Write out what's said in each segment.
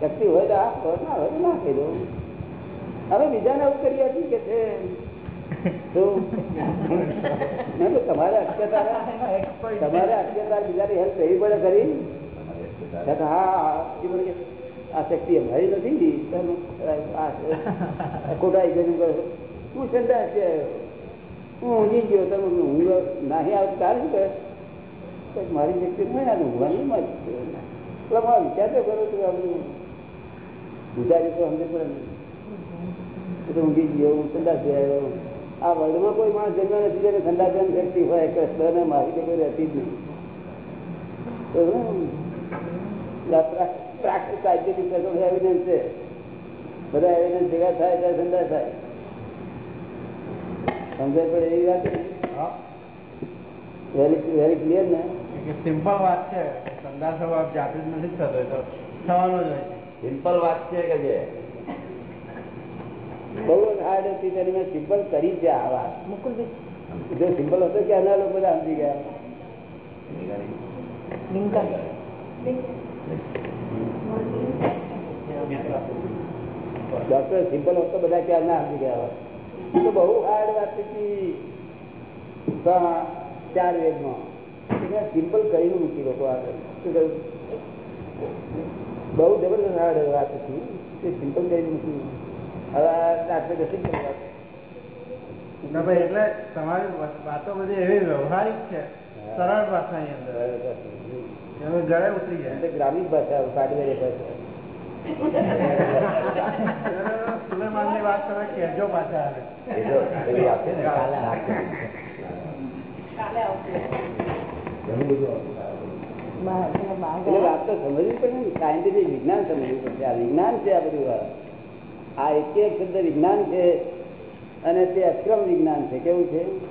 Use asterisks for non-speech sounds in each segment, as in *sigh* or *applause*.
શક્તિ હોય તો આપો ના હોય ના કહી દો હવે બીજાને આવું કરી હતી કે છે? તમારે અત્યાચાર તમારે અત્યાચાર બીજાની હેલ્પ કરવી પડે કરી હા આ શક્તિ અમારી નથી. ખોટાઈ આ ખોટા હું સંદાસ છે. હું ઊંઘી ગયો. તમે ઊંઘ નાહી આવતું તારે શું મારી શક્તિ નહીં આ ઊંઘવાની મારી એટલે મારો વિચાર તો કરો છું આપણે ગુજરાતી તો સમજ પડે તો ઊંઘી ગયો હું સંદાસ આવ્યો. આ વર્લ્ડમાં કોઈ માણસ જન્મ નથી જેને સંદાસવાની શક્તિ હોય કૃષ્ણને મારી તો કોઈ રહેતી જ નહીં. સાયન્ટિફિક એવિડન્સ છે બધા એવિડન્સ ભેગા થાય ત્યારે ઠંડા થાય. સમજાય પડે એવી વાત વેરી વેરી ક્લિયર ને? સિમ્પલ વાત છે સંદાસ સ્વભાવ જાતે જ નથી થતો એ તો થવાનો જ હોય છે. સિમ્પલ વાત છે કે જે? બહુ જ હાર્ડ હતી તેની મેં સિમ્પલ કરી છે આ વાત. જો સિમ્પલ હતો કે આના લોકો બધા સમજી ગયા. ડોક્ટર સિમ્પલ હતો બધા ક્યાં ના સમજી ગયા. એ તો બહુ હાર્ડ વાત હતી. ચાર વેદમાં. સિમ્પલ કરીને મૂકી લોકો આગળ. શું કહ્યું બહુ જબરદસ્ત વાત હતી. તે સિમ્પલ થઈ નથી હવે આ ડાક્ટર સિમ્પલ ભાઈ એટલે તમારી વાતો બધી એવી વ્યવહારિક છે. સરળ ભાષાની અંદર. ગળે ઉતરી જાય એટલે ગ્રામીણ ભાષા ભાષા સુલેમાનની વાત તમે કહેજો પાછા આવે. ને. વિજ્ઞાન છે એક વિજ્ઞાન છે અને તે અક્રમ વિજ્ઞાન છે. કેવું છે?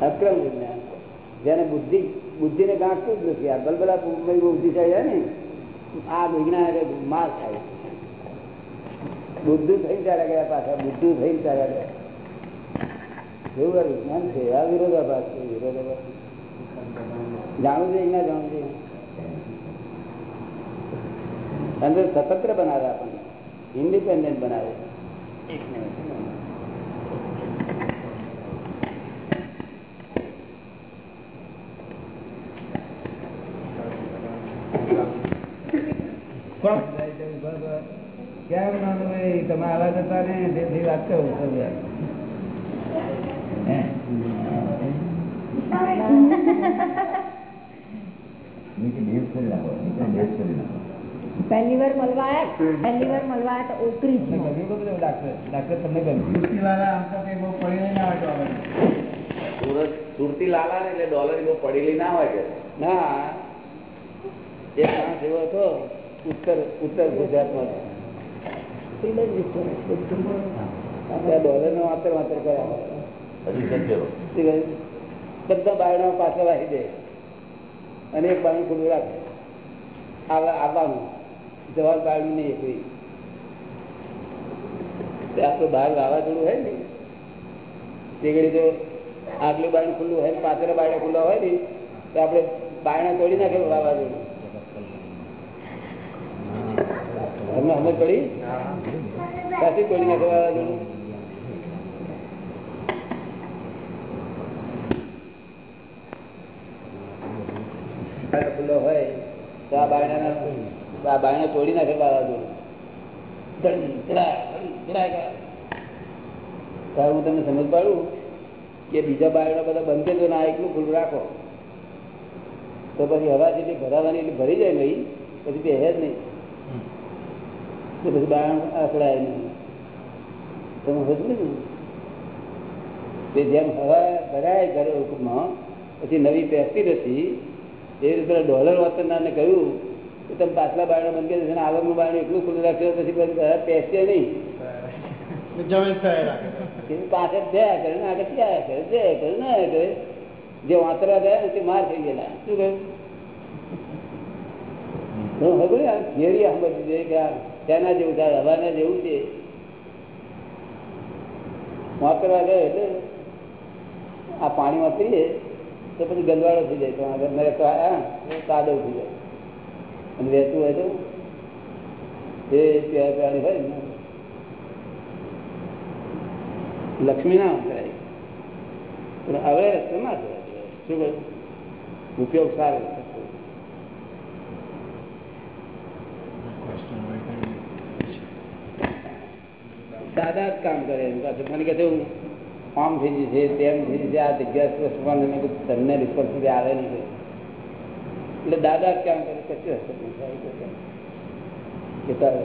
અક્રમ વિજ્ઞાન. જેને બુદ્ધિ, બુદ્ધિને ગાંઠતું જ નથી. આ બલબલા બુદ્ધિશાળી હોય ને, આ વિજ્ઞાન એટલે માર થાય. બુદ્ધુ થઈ ચાલ્યા ગયા પાછા, બુદ્ધુ થઈ ચાલ્યા ગયા એવું વિજ્ઞાન છે. આ વિરોધાભાસ છે. વિરોધાભાસ. જાણવું જોઈએ ના જાણવું જોઈએ અંદર સ્વતંત્ર બનાવે આપણને. ઇન્ડિપેન્ડન્ટ બનાવે. કેમ નાનું એ તમે આવા જતા ને તેથી વાત કરો બેસ કરી નાખો નીચે બેસ કરી નાખો પહેલી વાર મળવા પહેલી વાર તો ઓકરી ડાક્ટર તમને ના આવે. સુરત લાલા ને એટલે ડોલર બહુ પડેલી ના હોય કે? ના. માણસ એવો હતો ઉત્તર ઉત્તર ગુજરાતમાં. ત્યાં ડોલરનો વાતર વાતર કર્યા? બધા બાયણા પાછળ રાખી દે અને એક બાયણું ખુલ્લું રાખે. આવા- આવવાનું. જવાબ બાયણું નહીં એકવી તે આપણું બહાર વાવાઝોડું હોય ને તે ઘડી જો આગલું બાયણું ખુલ્લું હોય ને પાછળ બાયણા ખુલ્લા હોય ને તો આપણે બાયણા તોડી નાખે વાવાઝોડું. તમને સમજ પડી પાછી તોડી નાખે વાવાઝોડું બાયણો ખુલ્લો હોય, તો આ બાયણા આ બાયણા તોડી નાખે વાવાઝોડું હું તમને સમજ પાડું કે બીજા બાયણા બધા બંધ કરી દો આ એકલું ખુલ્લું રાખો. તો પછી હવા જેટલી ભરાવાની એટલી ભરી જાય ભાઈ પછી તે જ નહીં. તો પછી બાયણ આસડાય નહીં. તમે સમજ ને? જેમ હવા ભરાય ઘરે હુકમમાં પછી નવી પહેરતી નથી એવી રીતે ડોલર વાપરનારને કહ્યું કે તમે પાછલા બાયણા બંધ કરી આગળનું બાયણું એટલું ખુલ્લું રાખશો પછી બધા નહીં. પાછળ થયા કરે ને આગળ થયા કરે જયા કરે ના કરે. જે વાંતરા ગયા ને તે માર થઈ ગયેલા. શું કહ્યું? હવે આ થિયરી કે આ તેના જેવું થાય હવાના જેવું છે. વાંતરવા ગયો એટલે આ પાણીમાં પીએ તો પછી ગંદવાળો થઈ જાય. તો આ કાદવ થઈ જાય. અને વહેતું હોય તો એ પ્યાર પ્યારી હોય ને. લક્ષ્મી ના પણ હવે રસ્તો ના થયો શું કહ્યું ઉપયોગ સારો સાદા જ કામ કરે એમ. પાછું મને કહે છે હું આમ થઈ જશે તેમ થઈ જશે આ જગ્યા સ્પષ્ટમાં મેં કીધું તમને રિસ્પોન્સિબિલિટી આવે નહીં એટલે દાદા કામ કરે કશું અસર નહીં થાય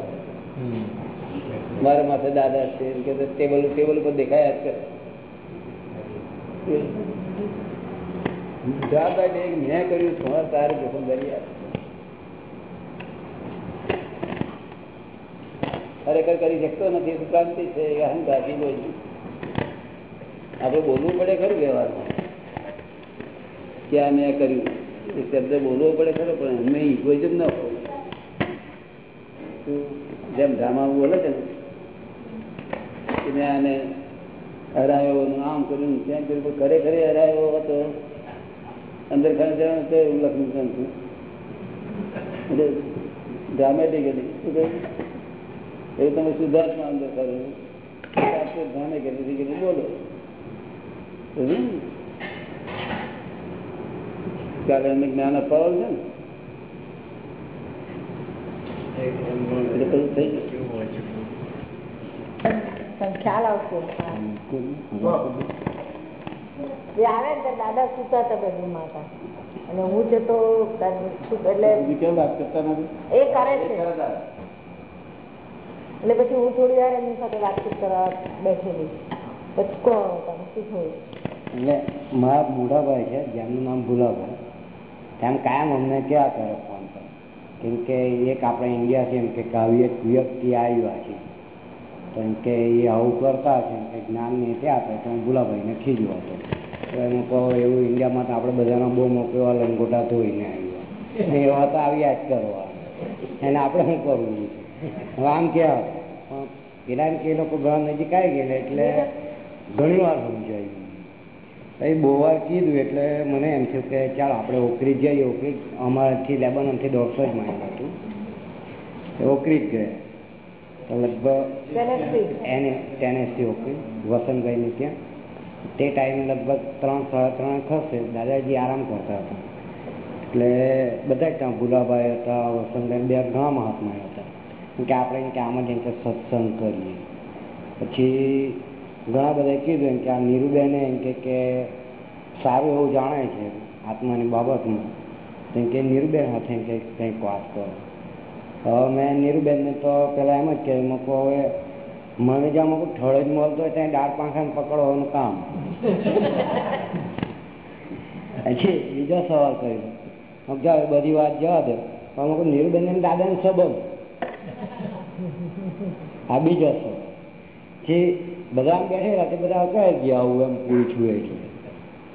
મારા માથે દાદા છે કે ટેબલ ટેબલ ઉપર દેખાય જ કરે. જવાબદારી મેં કર્યું તમારે તારે જોખમદારી આપે ખરેખર કરી શકતો નથી ક્રાંતિ છે એ અહંકારથી બોલી આપણે બોલવું પડે ખરું વ્યવહારમાં? કે આ મેં કર્યું? એ શબ્દ બોલવો પડે ખરો, પણ અમે ઇગોઇઝમ ન જેમ ડ્રામામાં બોલે છે ને મેં આને હરાયો આમ કર્યું ત્યાં કર્યું ઘરે ઘરે હરાયો હતો. અંદર ખાને જવાનું તો એવું લખ્યું છું એટલે ડ્રામેટિકલી શું કહ્યું? એવું તમે શુદ્ધાત્મા અંદર કર્યું. સાચું ધ્યાને કરી કરી બોલો. કારણ એમને જ્ઞાન અપાવ છે ને એટલે થઈ પણ ખ્યાલ આવશે હા. આવે ને દાદા સુતા હતા બેડરૂમમાં હતા અને હું છે તો શું- એટલે બીજું કેમ વાત કરતા નથી એ કરે છે એટલે પછી હું થોડી વાર એમની સાથે વાતચીત કરવા બેઠેલી પછી કોણ તમે શું થયું? એટલે મારા મોઢાભાઈ છે જેમનું નામ ભૂલાભાઈ. તેમ કાયમ અમને ક્યાં કરે ફોન પર? કેમ કે એક આપણે છે એમ કે કાવ્ય વ્યક્તિ આવ્યા છે. એમ કે એ આવું કરતા છે કે જ્ઞાનની તે આપે તો હું ભૂલાભાઈને ખીજ્યો હતો તો એમ કહો એવું ઇન્ડિયામાં તો આપણે બધાના બહુ મોકલો લંગોટા ધોઈને આવ્યા ને એવા તો આવ્યા જ કરવા. એને આપણે શું કરવું છે? હવે આમ કહેવાય પણ પેલા કે એ લોકો ઘણા નજીક આવી ગયેલા એટલે ઘણી વાર સમજાયું. એ બહુ વાર કીધું એટલે મને એમ થયું કે ચાલ આપણે ઓકરી જઈએ ઓકરી અમારાથી લેબનોનથી દોઢસો જ માઇલ હતું. ઓકરી જ ગયા. તો લગભગ. એને ટેનેસથી ઓકરી વસંતભાઈની ત્યાં. તે ટાઈમે લગભગ ત્રણ સાડા ત્રણ થશે. દાદાજી આરામ કરતા હતા. એટલે બધા જ ત્યાં ભુલાભાઈ હતા વસંતભાઈ બે ઘણા મહાત્મા હતા. કેમ કે આપણે એમ કે આમાં જેમ કે સત્સંગ કરીએ. પછી ઘણા બધા કીધું એમ કે આ નીરુબેને એમ કે સારું એવું જાણે છે આત્માની બાબતમાં. એમ કે નીરુબેન હાથે એમ કંઈક વાત કરો. હવે મેં નીરુબેનને તો પહેલાં એમ જ કહે મૂકો હવે મને જ્યાં મૂકું ઠળ જ મળતો હોય ત્યાં દાળ પાંખાને પકડવાનું કામ. પછી બીજો સવાલ કર્યો. કે બધી વાત જવા દે પણ મૂકું નીરુબેન અને દાદાનો સંબંધ. આ બીજો જે બધા બેઠેલા તે બધા કહે ગયા આવું એમ પૂછ્યું એટલે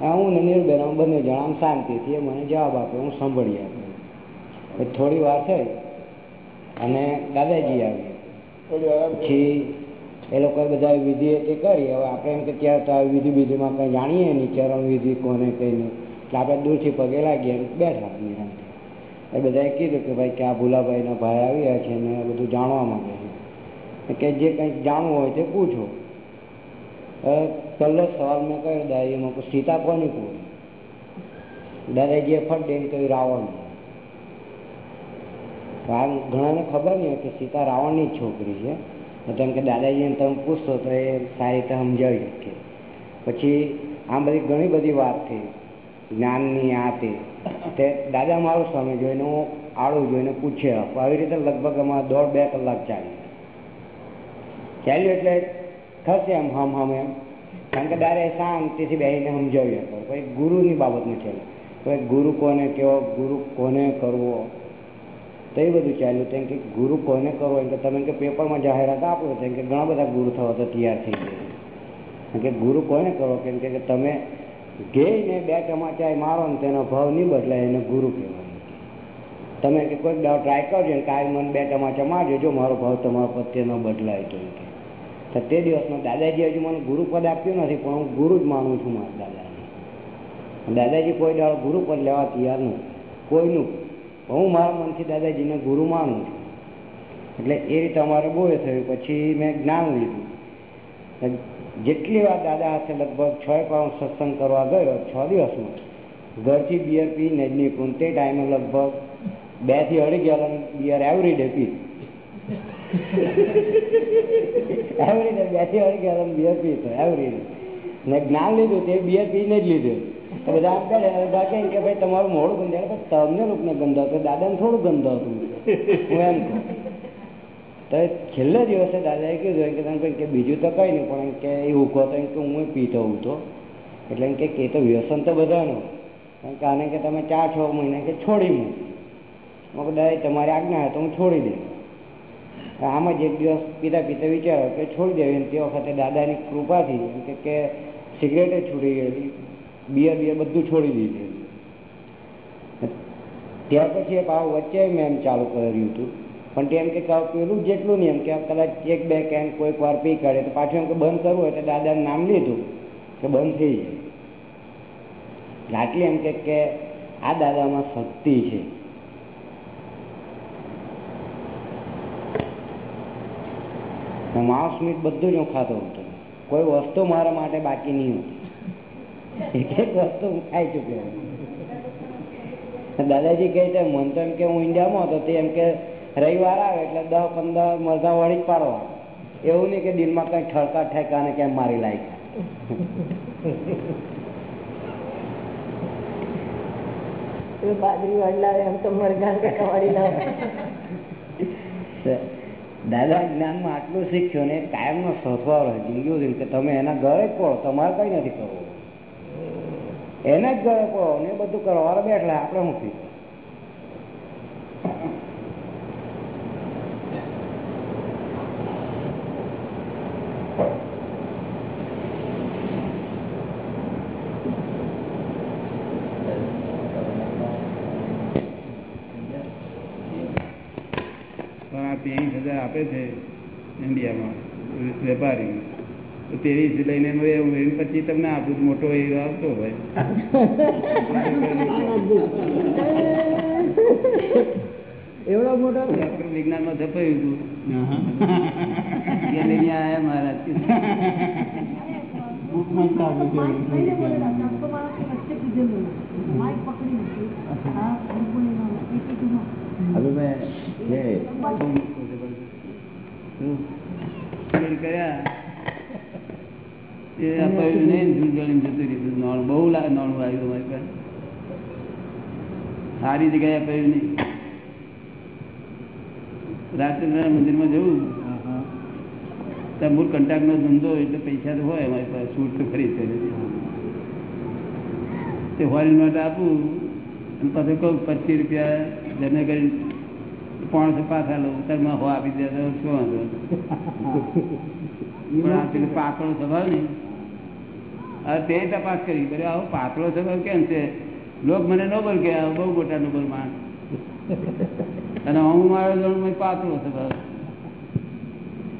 હા હું નનીર બેન હું બંને જણા આમ શાંતિથી એ મને જવાબ આપ્યો, હું સાંભળી આપ્યો. થોડી વાર થઈ અને દાદાજી આવી પછી એ લોકોએ બધા વિધિ એ કરી. હવે આપણે એમ કે ત્યાં તો વિધિ વિધિમાં કંઈ જાણીએ નહીં, ચરણ વિધિ કોને કંઈ નહીં. એટલે આપણે દૂરથી પગે લાગીએ બેઠા નિરાંતે. એ બધાએ કીધું કે ભાઈ કે આ ભુલાભાઈના ભાઈ આવ્યા છે ને બધું જાણવા માંગે છે. કે જે કંઈક જાણવું હોય તે પૂછો. પહેલો સવાલ મેં કહ્યું દાદાજીમાં કે સીતા કોની પૂરી દાદાજીએ ફટ દઈને કહ્યું રાવણ. આ ઘણાને ખબર નહીં કે સીતા રાવણની જ છોકરી છે. તો તેમ કે દાદાજીને તમે પૂછશો તો એ સારી રીતે સમજાવી શકે. પછી આમ બધી ઘણી બધી વાત થઈ. જ્ઞાનની આ તે. તે દાદા મારું સ્વામી જોઈને હું આડું જોઈને પૂછ્યા આવી રીતે લગભગ અમારે દોઢ બે કલાક ચાલી. ચાલ્યું એટલે થશે એમ હમ હમ એમ. કારણ કે દારે શાંતિથી બેસીને સમજાવ્યા કરો કોઈ ગુરુની બાબતમાં ચાલે કોઈ ગુરુ કોને કેવો ગુરુ કોને કરવો? તો એ બધું ચાલ્યું. તેમ કે ગુરુ કોને કરવો? એમ કે તમે કે પેપરમાં જાહેરાત આપો તેમ કે ઘણા બધા ગુરુ થવા તો તૈયાર થઈ ગયા. કે ગુરુ કોને કરો? કેમ કે તમે ઘેઈને બે ચમાચા મારો ને તેનો ભાવ નહીં બદલાય એને ગુરુ કહેવાય. તમે કે કોઈક દાવ ટ્રાય કરજો ને કાંઈ મને બે ચમાચા મારજો. જો મારો ભાવ તમારા પ્રત્યે ન બદલાય તો. તો દિવસમાં દાદાજી હજુ મને ગુરુ પદ આપ્યું નથી, પણ હું ગુરુ જ માનું છું મારા દાદાને દાદાજી કોઈ દાડો ગુરુ પદ લેવા તૈયાર નથી, કોઈનું. હું મારા મનથી દાદાજીને ગુરુ માનું છું. એટલે એ રીતે અમારે બોય થયું, પછી મેં જ્ઞાન લીધું. જેટલી વાર દાદા હાથે લગભગ છ પાઉન્ડ સત્સંગ કરવા ગયો, છ દિવસમાં. ઘરથી બિયર પી, નેજની તે ટાઈમે લગભગ બેથી અઢી ગેલન બિયર એવરી ડે પી એવરી રીતે બેથી અઢી ગેલન બિયર પીતો એવરી ને જ્ઞાન લીધું તે બિયર પીને જ લીધું. બધા આમ કહે બધા કે ભાઈ તમારું મોડું ગંધાય પણ તમને લોકોને ગંધાતું દાદાને થોડું ગંધાતું હું એમ કહું. તો છેલ્લા દિવસે દાદાએ કીધું કે તમે કે બીજું તો કંઈ નહીં, પણ કે એ કહો તો કે હું પીતો હું તો. એટલે એમ કે તો વ્યસન તો બધાનો. કારણ કે આને કે તમે ચાર છ મહિના કે છોડી મૂક. મગ દાદા તમારી આજ્ઞા તો હું છોડી દઈશ. આમ જ એક દિવસ પીતા પીતા વિચારો કે છોડી દેવી તે વખતે દાદાની કૃપાથી કે સિગરેટે છૂટી ગયેલી, બિયર બિયર બધું છોડી દીધું ત્યાર પછી એ પાવ વચ્ચે મેં એમ ચાલુ કર્યું હતું. પણ તેમ કે પેલું જેટલું નહીં એમ કે કદાચ એક બે કેન કોઈક વાર પી કાઢે તો પાછું એમ કે બંધ કરવું એટલે દાદાનું નામ લીધું કે બંધ થઈ જાય. આટલી એમ કે આ દાદામાં શક્તિ છે. માંસ મીટ બધું જ હું ખાતો હતો. કોઈ વસ્તુ મારા માટે બાકી નહીં હતી. એક એક વસ્તુ હું ખાઈ ચૂક્યો દાદાજી કહે છે મન તો એમ કે હું ઇન્ડિયામાં હતો તે એમ કે રવિવાર આવે એટલે દસ પંદર મરઘા વળી જ પાડવા એવું નહીં કે દિલમાં કઈ ઠેકા ને કેમ મારી લાયક. બાજરી વડલાવે એમ તો મરઘા વળી ના દાદા, જ્ઞાનમાં આટલું શીખ્યો ને કાયમનો સથવારો જિંદગી સુધી કે તમે એના ગળે પડો, તમારે કઈ નથી કરવું. એને જ ગળે પડો, ને બધું કરવા વાળા બેઠલા આપણે શું થયું પણ આ ત્રેવીસ છે ઇન્ડિયામાં વેપારી. તો ત્રેવીસ લઈને હું પછી તમને આપું મોટો એ આવતો હોય. એવડો મોટો? વિજ્ઞાનમાં છપાયું હતું લઈને આયા મહારાજ ફેર કર્યા એ અપાયું નહીં જૂંઝવણીમાં જતું રહ્યું નોણ બહુ નોણું આવ્યું અમારી પાસે. સારી જગ્યાએ અપાયું નહીં. રાજચંદ્ર મંદિરમાં જવું. ત્યાં મૂળ કંટાકનો ધંધો એટલે પૈસા તો હોય અમારી પાસે સૂટ તો ખરી છે. તે ફોરેન માટે આપું. અને પાછું કહું પચીસ રૂપિયા જમે કરી છે પાછા ત્યારે હો આપી દે તો શું વાંધો? પણ પાતળો સ્વભાવ ને. તે તપાસ કરી. બરે આવો પાતળો સ્વભાવ કેમ છે? લોક મને નોબલ કે બહુ મોટા નોબલ માણસ. અને હું મારો જણ પાતળો સ્વભાવ.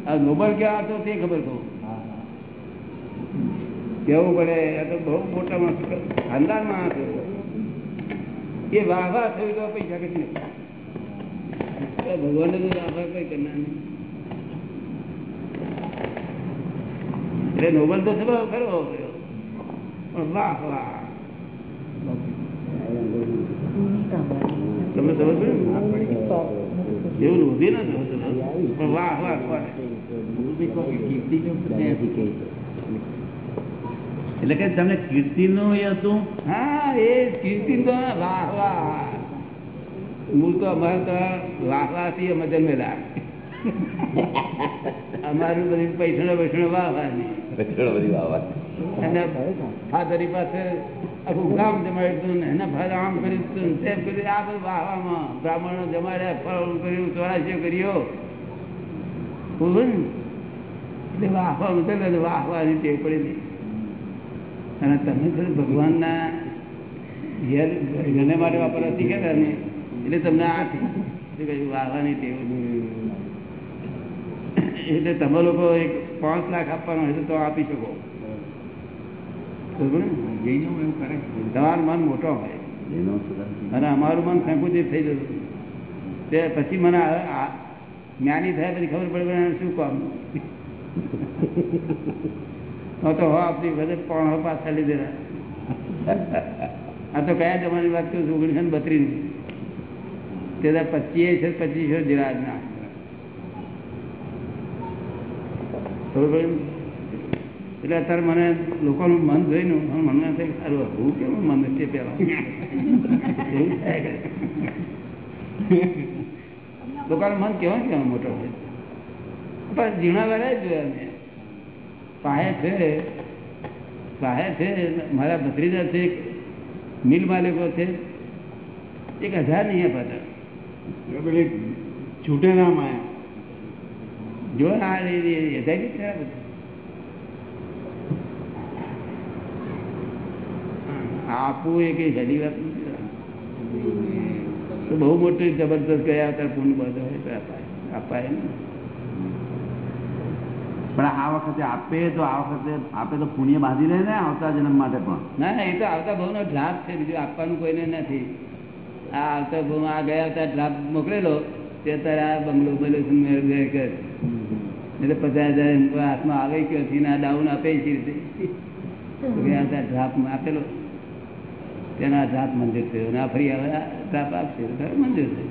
આ નોબલ ક્યાં હતો તે ખબર કહું. કેવું પડે? આ તો બહુ મોટા માણસ. ખાનદાન માણસ એ વાહ વાહ થયું તો પૈસા નહીં ભગવાન વાહ વાહ કઈ કરનાર એટલે નોબલ તો સ્વભાવ ખરો વાહ વાહ તમે સમજ એવું નથી ના પણ વાહ વાહ એટલે કે તમને કીર્તિ નું એ હતું? હા, એ કીર્તિ તો. વાહ વાહ. મૂળ તો અમારે તો વાહ વાહ અમે જન્મેલા અમારું બધી પૈસા પૈસા વાહ વાહ અને ફાધરી પાસે આખું ગામ જમાડ્યું ને એના ફાધર આમ કર્યું હતું તેમ કર્યું. આ બધું વાહ બ્રાહ્મણો જમાડ્યા ફળ કર્યું ચોરાશીઓ કર્યો. એટલે વાહ વાહ એટલે વાહ વાહની ટેવ પડેલી અને તમે ખરું ભગવાનના ઘેર ઘરને માટે વાપરવા શીખ્યા ને. એટલે તમને આ. શું કહ્યું વાહવાની ટેવ એટલે તમે લોકો એક પાંચ લાખ આપવાનો હોય તો આપી શકો. તમારું મન મોટો હોય. અને અમારું મન સંકુચિત થઈ જતું. તે પછી મને જ્ઞાની થાય પછી ખબર પડે શું કામ. હું તો હો આપણી બધે પણ હો પાછા લીધેલા. આ તો કયા જમાની વાત કરું છું? ઓગણીસો ને બત્રીસ તે પચીસ પચીસો જીરાજના. એટલે અત્યારે મને લોકોનું મન જોઈને મને થાય સારું હું કેવું મન છે પેલા? લોકોનું મન કેવો કેવો મોટો છે પણ ઝીણા વાળા જ જોયા મેં. પાસે છે પાસે છે, મારા ભત્રીજા છે મિલ માલિકો છે, એક હજાર નહીં અપાતા પેલી છૂટે ના માયા જો ના બી ખરા બધા. આપવું એ કઈ સહેલી વાત નથી તો બહુ મોટી જબરદસ્ત ગયા હતા પૂર્ણ બધો હોય તો અપાય અપાય ને પણ આ વખતે આપે તો આ વખતે આપે તો પુણ્ય બાંધી રહે ને આવતા જન્મ માટે પણ. ના ના એ તો આવતા બહુ નો લાભ છે બીજું આપવાનું કોઈને નથી. આ આવતા આ ગયા આવતા ડ્રાફ્ટ મોકલેલો તે અત્યારે આ બંગલો એટલે પચાસ હજાર હાથમાં આવે ક્યાંથી આ ડાઉન આપે છે રીતે? ડ્રાફ્ટમાં આપેલો. તેના ડ્રાફ્ટ મંજૂર થયો. ના ફરી આવે આ ડ્રાફ્ટ આપશે. મંજૂર થયો.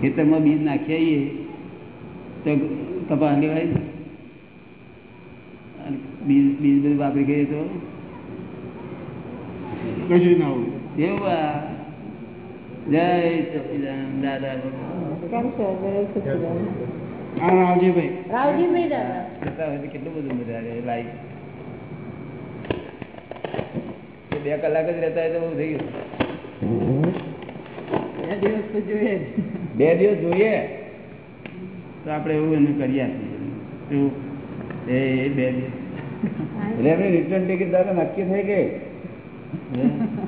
ખેતરમાં બીજ નાખી તો કપાસ લેવાય. બીજ બીજ બધું વાપરી ગઈએ તો કશું ના હોય. એવું જય સચિદાનંદ દાદા કેમ છો? જય સચિદાનંદ. આ રાવજીભાઈ. રાવજીભાઈ દાદા. જતા હોય કેટલું બધું મજા આવે લાઈફ બે કલાક જ રહેતા હોય તો બહુ થઈ ગયું. બે દિવસ તો જોઈએ. બે દિવસ જોઈએ? તો આપણે એવું એને કરી આપીએ એ બે દિવસ. એમની રિટર્ન ટિકિટ દાદા નક્કી થઈ ગઈ.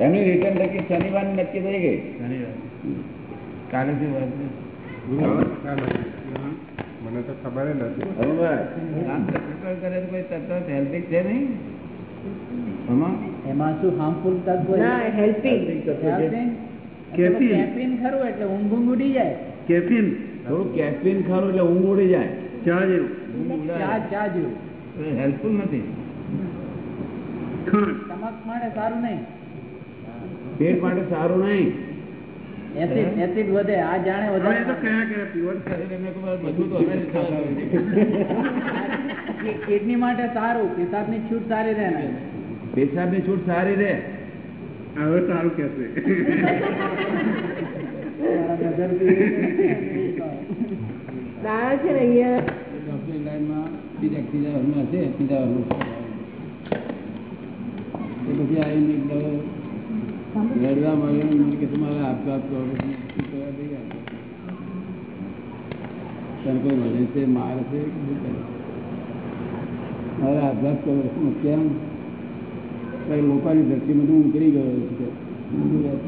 એમની રિટર્ન ટિકિટ શનિવાર નક્કી થઈ ગઈ. કાલે મને તો ખબર નથી. છે નહીં? એમાં શું હાર્મફુલ તત્વ કેફીન. ખરું એટલે ઊંઘ ઊંઘ ઉડી જાય. કેફીન. થોડું કેફીન ખરું એટલે ઊંઘ ઉડી જાય. ચા જેવું. ચા ચા જેવું. હેલ્પફુલ નથી. ખાંડ માટે સારું નહીં. પેટ માટે સારું નહીં. વધે આ જાણે વધારે. *laughs* કિડની માટે સારું છૂટ સારી રહે ને. પેશાબની છૂટ સારી રહે. હવે સારું કહેશે દાણા છે ને અહીંયા? ડોક્ટરની લાઈનમાં બીજા વર્ષમાં હશે વર્ષમાં એ પછી આવીને એક દાડો રડવા માંડ્યો મને કે તમારે આપઘાત કરો પછી શું કરવા દઈ આપો તને કોઈ મળે છે મારે છે કે શું કરે મારે આપઘાત કરો શું કેમ કંઈ લોકોની દ્રષ્ટિમાં હું ઉતરી ગયો છું કે શું વાત?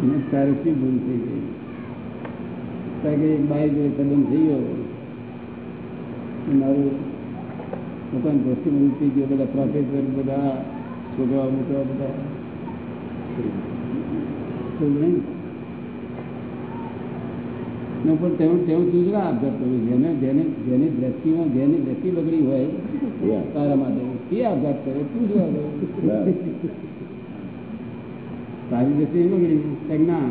અને તારે શું ભૂલ થઈ ગઈ કારણ કે એક બાઈ જોડે સંબંધ થઈ ગયો તો મારું પોતાની દ્રષ્ટિમાં થઈ ગયો બધા પ્રોફેસર બધા છોકરાઓ મોકરા બધા નહીં. પણ તેવું તેવું સૂચના આપઘાત કર્યો જેને જેને જેની દ્રષ્ટિમાં જેની દ્રષ્ટિ બગડી હોય તારા માટે એ આપઘાત કરે તું શું તારી દ્રષ્ટિ એ બગડી. ના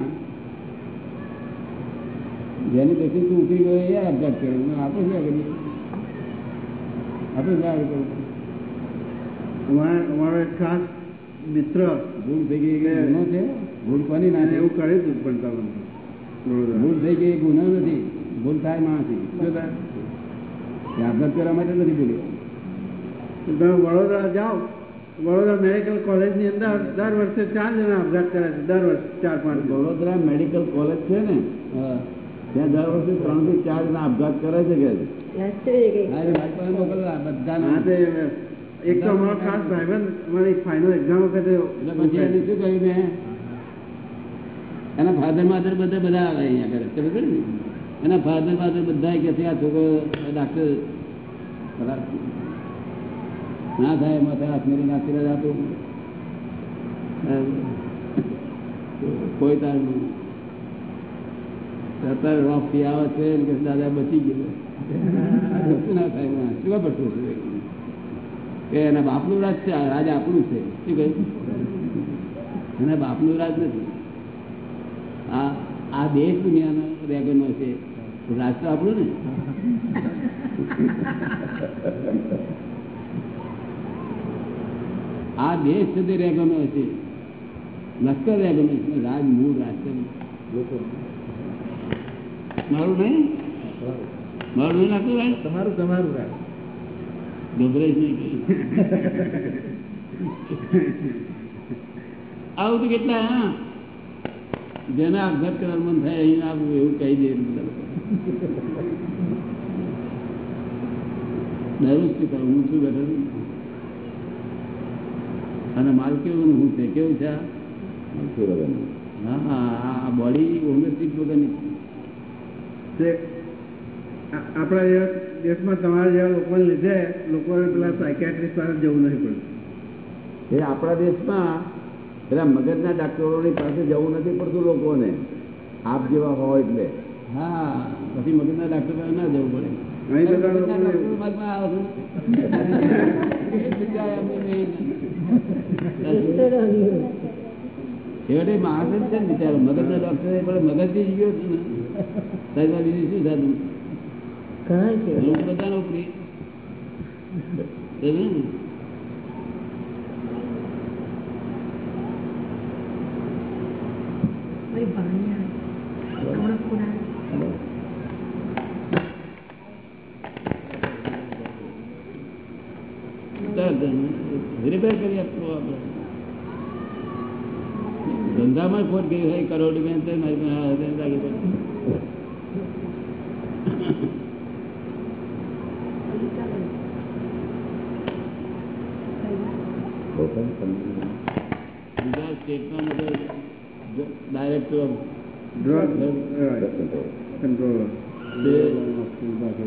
જેની દ્રષ્ટિ તું ઉતરી ગયો એ આપઘાત કર્યો આપણે શું કરીએ આપણે આગળ કરવું અમારે- એક ખાસ મિત્ર ભૂલ થઈ ગઈ ગુનો છે? ભૂલ કોની ના એવું કરે જ પણ તમે ભૂલ થઈ ગઈ ગુનો નથી. ભૂલ થાય માણસી આપઘાત કરવા માટે નથી ભૂલ્યો તમે વડોદરા જાઓ. વડોદરા મેડિકલ કોલેજની અંદર દર વર્ષે ચાર જણા અપઘાત કરે છે દર વર્ષે ચાર પાંચ વડોદરા મેડિકલ કોલેજ છે ને? ત્યાં દર વર્ષે ત્રણથી ચાર જણા અપઘાત કરે છે કે? એક તો અમારો ખાસ ભાઈબંધ અમારી ફાઇનલ એક્ઝામ વખતે પછી શું કર્યું મેં? એના ફાધર માધર બધા બધા આવે અહીંયા આગળ ખબર ને? એના ફાધર માધર બધા કે છે આ છોકરો ડાક્ટર ના થાય માથે હાથ મેરી નાખી જાતું કોઈ તાર નહીં અત્યારે રોફી આવે છે કે દાદા બચી ગયો. ના થાય શું ખબર એના બાપનું રાજ છે આ રાજ આપણું છે. શું કહ્યું એના બાપનું રાજ નથી. આ આ દેશ દુનિયાનો રેગનો છે. રાજ તો આપણું ને. આ દેશ છે તે રેગનો છે. લશ્કર રેગનો છે. રાજ મૂળ રાજ મારું નહીં? મારું નાખું લાગતું તમારું તમારું રાજ ગભરાઈશ નહીં આવું તો કેટલા હા? જેને આપઘાત કરવાનું મન થાય અહીં આવું એવું કહી દે બધા લોકો. કરું હું શું બેઠો છું. અને મારું કેવું હું છે? કેવું છે હા હા આ બોડી ઓનરશીપ વગરની. છે. આપણા દેશમાં તમારા જેવા લોકોને લીધે લોકોને પેલા સાયકેટ્રિસ્ટ પાસે જવું નથી પડતું એ આપણા દેશમાં પેલા મગજના ડાક્ટરોની પાસે જવું નથી પડતું લોકોને. આપ જેવા હોય એટલે. હા પછી મગજના ડાક્ટર પાસે ના જવું પડે. *laughs* છેવટે માણસ જ છે ને બિચારો. મગજના ડોક્ટર પણ મગજથી જ ગયો છું ને. સાહેબ બીજું શું થતું લોકો બધા નોકરી સમજ્યો ને? રિપેર કરી આપવું આપણે ધંધામાં ખોટ ગઈ હોય કરોડ રૂપિયા તો મારી પાસે આ હજાર લાગે છે. બીજા સ્ટેટમાં ડાયરેક્ટર ઓફ ડ્રગ કંટ્રોલ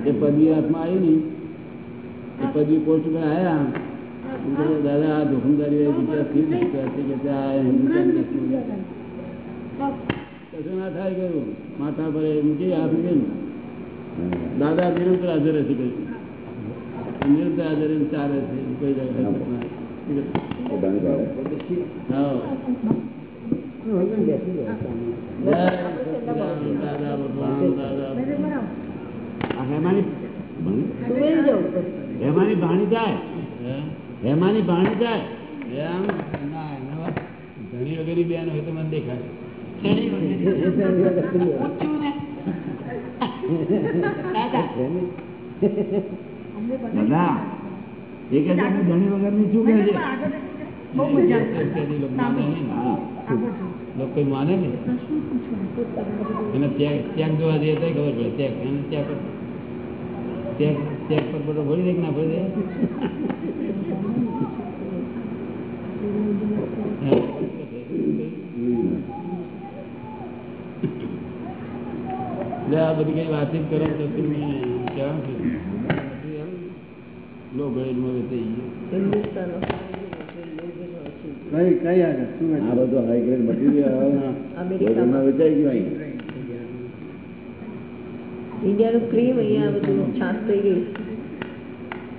જે પદવી હાથમાં આવી ને એ પદવી પોસ્ટ પર આવ્યા એમ કે દાદા આ જોખમદારી વિચાર સ્થિર વિચાર છે કે આ હિન્દુસ્તાન દેશમાં કશું ના થાય ગયું માથા પર એ મૂકી હાથ મૂકીને દાદા નિરંતર હાજર હશે કહ્યું નિરંતર હાજર રહીને ચાલે છે કોઈ જાય હા જય સચિદાનંદ દાદા ભગવાન દાદા આ હેમાની સુઈ જવું હેમાની ભાણી જાય હે? હેમાની ભાણી જાય? ના, ધણી વગેરે બેન હોય તો મને દેખાય *laughs* દાદા. એ કે છે હું ધણી શું કહે છે? લોકો માને ને. લોકો કોઈ માને ને એને ચેક ચેક જોવા જઈએ તો ખબર પડે. ત્યાગ એને ત્યાગ ચેક ચેક પર બધો ભરી દે કે ના ભરી દે લે આ બધી કઈ વાતચીત કરો તો તમે ક્યાં છે લો ગળેજમાં વેચાઈ ગયો કઈ કઈ આગળ શું આ બધું હાઈ ગ્રેડ મટીરિયલ અમેરિકામાં. વેચાઈ ગયું અહીં ઇન્ડિયાનું ક્રીમ અહીંયા બધું છાસ થઈ ગઈ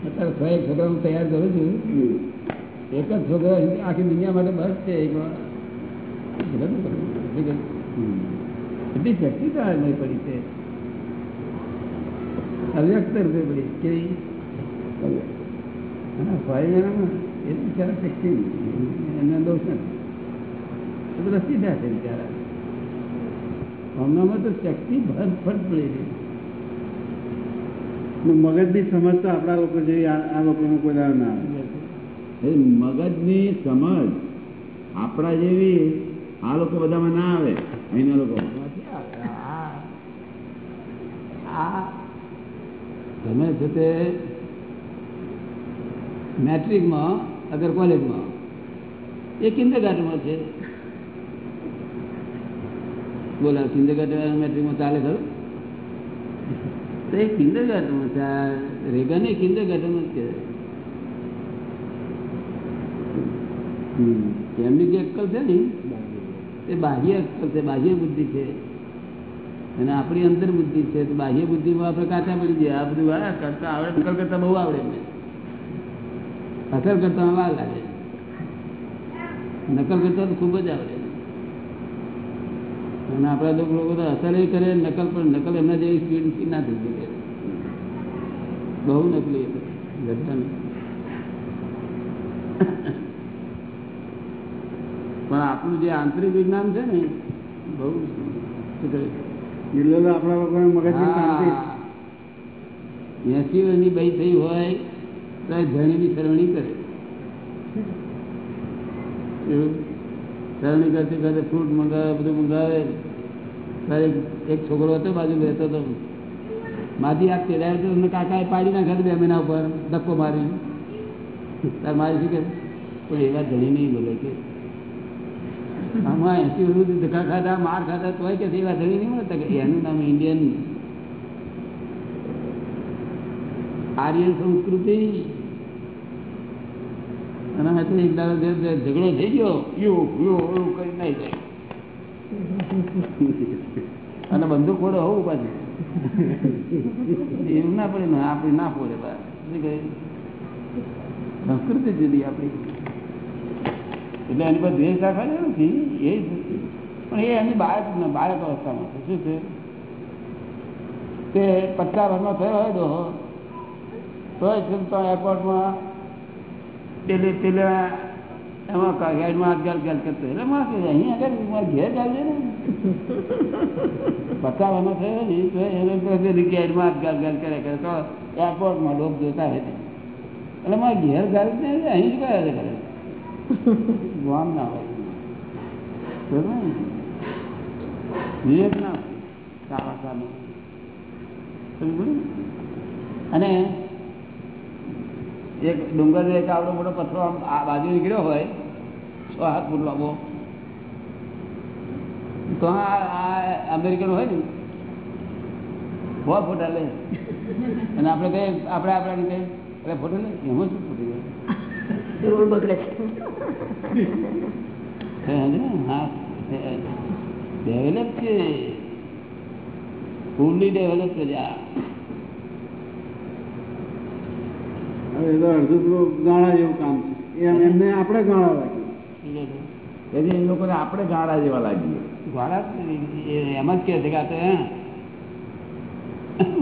અત્યારે છ એક છોકરાનું તૈયાર કરું છું એક જ છોકરા આખી દુનિયા માટે બસ છે, એક. બધા શક્તિ તો નહીં પડી છે. અવ્યક્ત રૂપે પડી કેવી હા શક્તિ એમના દોષ નથી. એ બધા બિચારા હમણાંમાં તો શક્તિ ભર ફટ પડી રહી મગજ સમજ તો આપણા લોકો જેવી આ લોકો લોકોનું કોઈ ના આવે. એ મગજની સમજ આપણા જેવી આ લોકો બધામાં ના આવે અહીંના લોકો. તમે છે તે મેટ્રિકમાં અગર કોલેજમાં એ કિન્ડરગાર્ડનમાં છે. બોલા કિન્ડર ગાર્ડન મેટ્રિકમાં ચાલે ખરું? તો એ કિન્દર ગાર્ડન રેગન એ કિન્દર ગાર્ડન જ કહેવાય. એમની જે અક્કલ છે ને, એ બાહ્ય અક્કલ છે. બાહ્ય બુદ્ધિ છે. અને આપણી અંતર બુદ્ધિ છે. તો બાહ્ય બુદ્ધિમાં આપણે કાચા પડી જાય. આ બધું આ કરતા આવડે નકલ કરતા બહુ આવડે એમને. અસર કરતા વાર લાગે નકલ કરતા તો ખૂબ જ આવડે. અને આપણા દુઃખ લોકો તો અસર એ કરે નકલ પણ નકલ એમના જેવી સ્પીડ ના થઈ શકે બહુ નકલી ઘટના પણ આપણું જે આંતરિક વિજ્ઞાન છે ને બહુ તો આપણા લોકોને મગજની એસી વર્ષની થઈ હોય તો ધણીની સરવણી કરે. એવું. સરવણી કરતી કરતી ફ્રૂટ મંગાવે, બધું મંગાવે. ત્યારે એક છોકરો હતો, બાજુ રહેતો હતો. માથી આ રહેતો એમને કાકાએ પાડી નાખ્યા બે મહિના ઉપર ધક્કો મારી તાર મારી શું કે? પણ એવા ધણી નહીં બોલે કે. આમાં એસી વર્ષ ધક્કા ખાતા માર ખાતા તોય કે એવા ધણી નહીં મળતા કે? એનું નામ ઇન્ડિયન. આર્યન સંસ્કૃતિ અને આ એક દાડો ઝઘડો થઈ ગયો, યો યો એવું અને બંદૂક ફોડો હોવું પાછું. એવું ના પડે ને, આપણે ના ફોડે? સંસ્કૃતિ જુદી આપણી. એટલે એની પર દ્વેષ રાખવાનો નથી, એ. પણ એ એની બાળક બાળક અવસ્થામાં શું છે? તે પચાસ વર્ષમાં થયો હોય છે તો એરપોર્ટમાં પેલે પેલા એમાં ગાડીમાં હાથ ગાલ કરતો એટલે માં કે અહીં આગળ ઘેર ચાલજે ને. પચાસ થયો ને તો કરે કરે. તો એરપોર્ટમાં લોક જોતા હોય એટલે મારા ઘેર ગાલ ને અહીં જ છે કરે વામ ના હોય. વિવેક ના? સારા સારું અને એક ડુંગર એક આવડો મોટો પથ્થરો આમ આ બાજુ નીકળ્યો હોય છ હાથ ફૂટ લાંબો તો આ અમેરિકન હોય ને બહુ ફોટા લે. અને આપણે કહીએ આપણે આપણા રીતે અરે ફોટો લે એમાં શું ફૂટી લે રોડ બગડે છે. હા ડેવલપ છે. ફૂલ્લી ડેવલપ છે આ હવે એ તો અડધું ગાળા જેવું કામ છે. એમ એમને આપણે ગાળા લાગી. એટલે એ લોકોને આપણે ગાળા જેવા લાગીએ. દ્વારા એમ જ કે છે કે આ તો હે,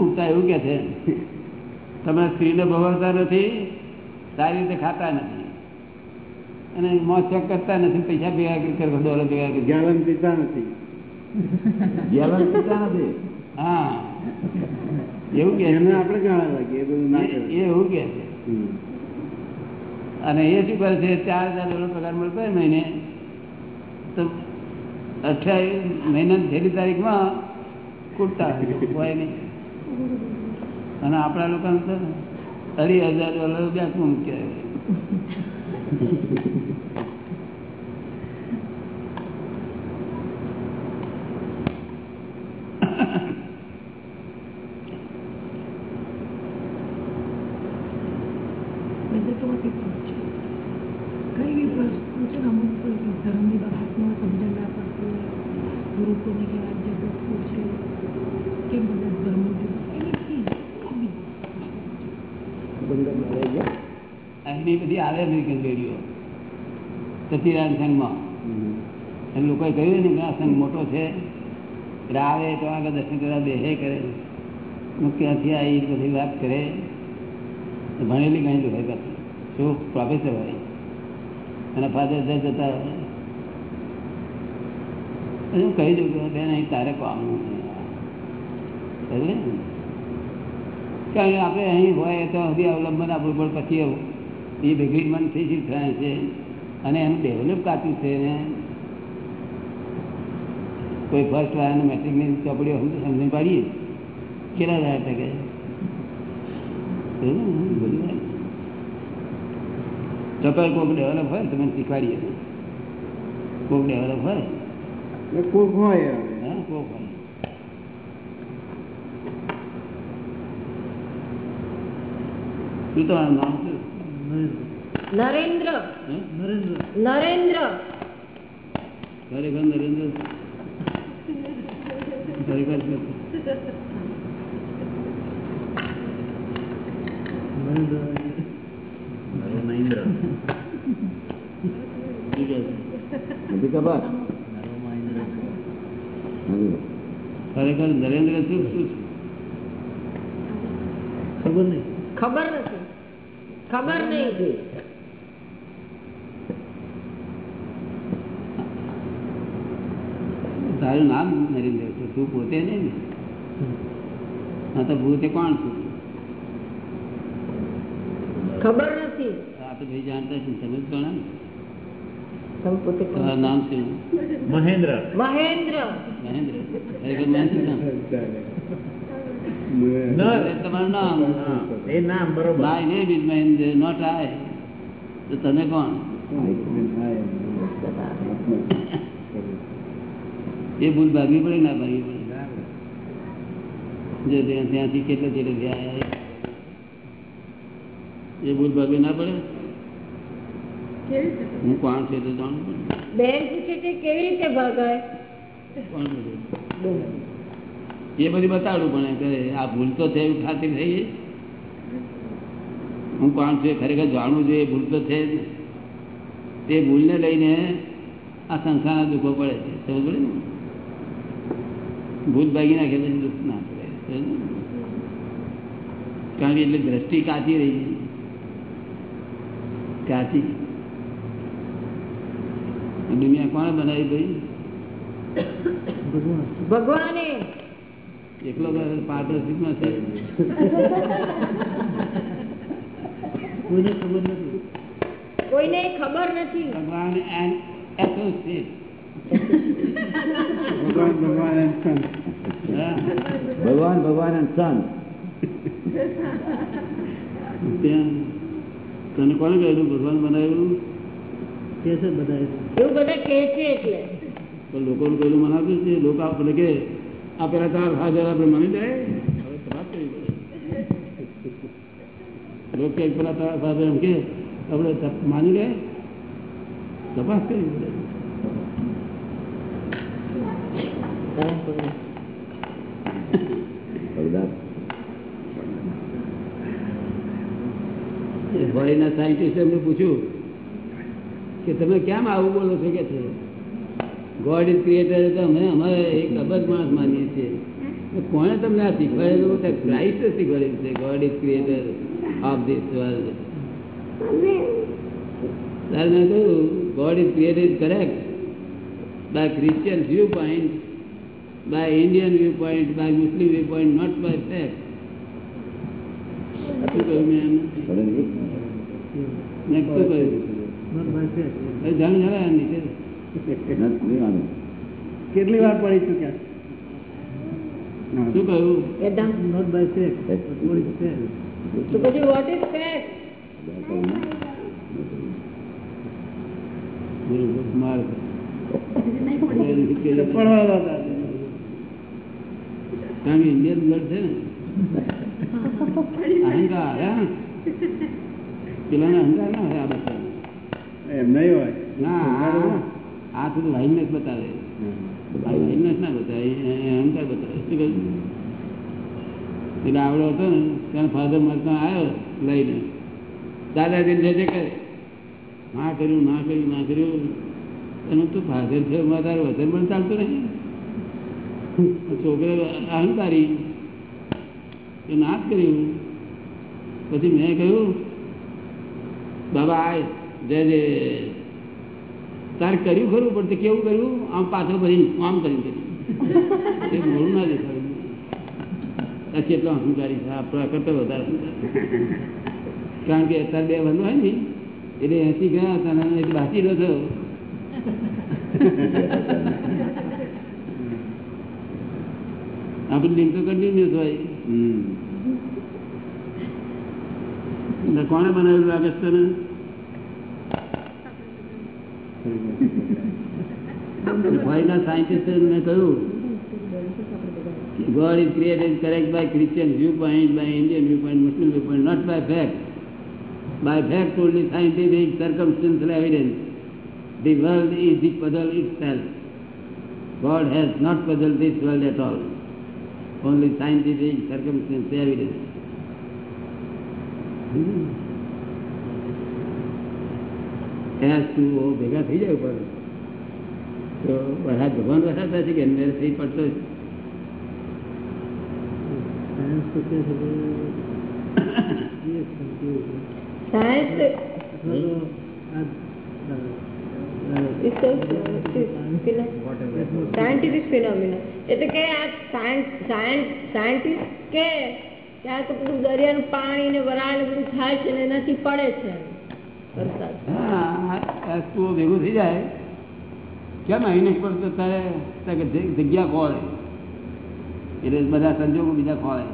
ઉલટા એવું કે છે. તમે સ્ત્રીને ભવરતા નથી સારી રીતે ખાતા નથી. અને શોખ કરતા નથી પૈસા ભેગા કરી ડોલર ભેગા કરી. ગેલન પીતા નથી. ગેલન પીતા નથી? હા. એવું કે આપણે ગાળા લાગીએ એવું કે છે. અને એ શું કરે છે, ચાર હજાર ડોલર પગાર મળતો હોય મહિને, તો અઠ્યાવીસ મહિનાની છેલ્લી તારીખમાં કૂટતા હોય નહીં. અને આપણા લોકોને તો અઢી હજાર ડોલર બેંકમાં મૂક્યા હોય. વિગતોમાંથી પૂછજો કઈ બી પ્રશ્ન છે ને અમુક તો ધર્મની બાબતમાં સમજણ ના પડતી હોય ગુરુ કોને કહેવાય જગત શું છે કેમ બધા ધર્મો જુદા એની બધી આવે અમેરિકન રેડિયો. સતીરામ સંઘમાં. એ લોકોએ કહ્યું ને કે આ સંઘ મોટો છે. એટલે આવે તો આગળ દર્શન કરવા બેસે કરે. ક્યાંથી આવી બધી વાત કરે. ભણેલી ગણેલી હોય પાછી. શું? પ્રોફેસર હોય. અને ફાધર દર જતા હું કહી દઉં કે બેન અહીં તારે પામવું છે? કારણ કે આપણે અહીં હોય તો હજી અવલંબન આપણું પણ પછી એવું એ એગ્રીમેન્ટ થઈ શી થયા છે અને એનું ડેવલપ કાપ્યું છે ને. કોઈ ફર્સ્ટ વાળાને મેટ્રિકની ચોપડીઓ સમજ- પાડીએ. કેટલા હજાર ટકે? એવું કોક. ડેવલપ હોય તમે શીખવાડીએ. કોક ડેવલપ હોય. કોક હોય હા કોક હોય. શું તમારું નામ? નરેન્દ્ર? નરેન્દ્ર. ખરેખર નરેન્દ્ર? ખરેખર છે. નથી ખબર. ખરેખર નરેન્દ્ર શું શું છે? ખબર નહીં. ખબર નથી. ખબર નહીં. તારું નામ નરેન્દ્ર છે. તું પોતે નહીં ને. હા તો ભૂતે કોણ છું? ખબર નથી. આ તો ભાઈ જાણતા છે તમે જ જાણો ને. તમે પોતે તમારું નામ શું મહેન્દ્ર. મહેન્દ્ર. મહેન્દ્ર. ખરેખર મહેન્દ્ર નામ નર તમારું નામ. એ નામ બરોબર. My name is Mahendra not I તો તમે કોણ? એ ભૂલ ભાગવી પડે ના ભાગવી પડે. જો ત્યાંથી કેટલે કેટલે થયા એ ભૂલ ભાગવી ના પડે? હું કોણ છે તો જાણું બેન પૂછે છે કેવી રીતે ભગાય? કોણ એ બધી બતાડું પણ કે આ ભૂલ તો છે એવું ખાતરી થઈ હું કોણ છું ખરેખર જાણવું જોઈએ ભૂલ તો છે. તે ભૂલને લઈને આ સંસારના દુઃખો પડે છે. સમજ પડે ને? ભૂલ ભાગી નાખે પછી દુઃખ ના પડે. સમજ ને? કારણ કે એટલે દ્રષ્ટિ કાચી રહી છે. કાચી. આ દુનિયા કોણે બનાવી ભાઈ? ભગવાને. એકલો પારદર્શિકમાં છે કોઈને ખબર નથી. કોઈને ખબર નથી. ભગવાન એન્ડ એસોસિએટ ભગવાન ભગવાન and son. ભગવાન ભગવાન અને સંત ત્યાં તને કોને કહેલું ભગવાન બનાવેલું કે છે બધા એવું બધા કહે છે એટલે. પણ લોકોનું કહેલું મનાવ્યું છે. લોકો આપણે કે આ પેલા તાર હાજર આપણે માની જાય હવે તપાસ કરવી પડે. લોકો કે પેલા તારા હાજર એમ કે આપણે તપ- માની લે તપાસ કરવી પડે બધા ફોરેનના સાયન્ટિસ્ટ એમને પૂછ્યું કે તમે કેમ આવું બોલો છો છે? ગોડ ઇઝ ક્રિએટર તો અમે, અમારે એક અબજ માણસ માનીએ છીએ. કોણે તમને આ શીખવાડેલું? તો ક્રાઇસ્ટ શીખવાડેલું છે. God is creator of this world ત્યારે મેં કહ્યું God is created correct by Christian view point by Indian view point by Muslim view point not by શું કહ્યું મેં? મેં શું કહ્યું બાય ફેટ જાણ જણાય નીચે કેટલી વાર પડી ચુક્યા? શું કહ્યું? નોટ બાય પછી વોટ ઇઝ ફેક્ટ પડવા હતા કારણ કે ઇન્ડિયન બ્લડ છે ને? અહંકાર પેલા અહંકાર ના હોય આ બધા. એમ નહીં હોય. ના આ- તો થોડું વાઇલનેસ બતાવે. આ વાઇલનેસ ના બતાવે એ અહંકાર બતાવે. શું કહ્યું? એટલે આવડો હતો ને ત્યાં ફાધર મારતા આવ્યો લઈને. દાદાજી જે જે કરે ના કર્યું ના કર્યું ના કર્યું. એનું તો ફાધર છે એમાં તારે વચન પણ ચાલતું નહીં છોકરે અહંકારી એ ના જ કર્યું પછી મેં કહ્યું બાબા આય જય જય તારે કર્યું ખરું પણ તે કેવું કર્યું? આમ પાછો ભરી આમ કરી કર્યું *laughs* એ મોડું ના દેખાડ્યું. પછી એટલો અહંકારી છે આપણા કરતા વધારે કારણ કે અત્યારે બે બંધ હોય ને એટલે એસી ગયા હતા એટલે બાકી રહ્યો થયો *laughs* આપણી લિંક કન્ટિન્યુઅસ હોય કોણે બનાવેલું લાગે છે તને સાયન્ટિસ્ટ મેં કહ્યું created correct by Christian viewpoint, by Indian viewpoint, Muslim viewpoint, not by fact. by fact only scientific circumstantial evidence. The world is the puzzle itself. God has not puzzled this world at all. Only scientific circumstantial evidence. એસ ટુ ભેગા થઈ જાય ઉપર. તો વરસાદ ભગવાન વરસાદતા છે કે અંદર થઈ પડતો સાયન્સ *coughs* તો તો સાયન્ટિફિક ફિનોમિના એટલે કે આ સાયન્ટિસ્ટ કે આ તો બધું દરિયાનું પાણી ને વરાળ બધું થાય છે ને એનાથી પડે છે ઓ ભેગું થઈ જાય. કેમ અહીં નહીં પડતો તારે જગ્યા ખોળે એટલે બધા સંજોગો બીજા ખોળે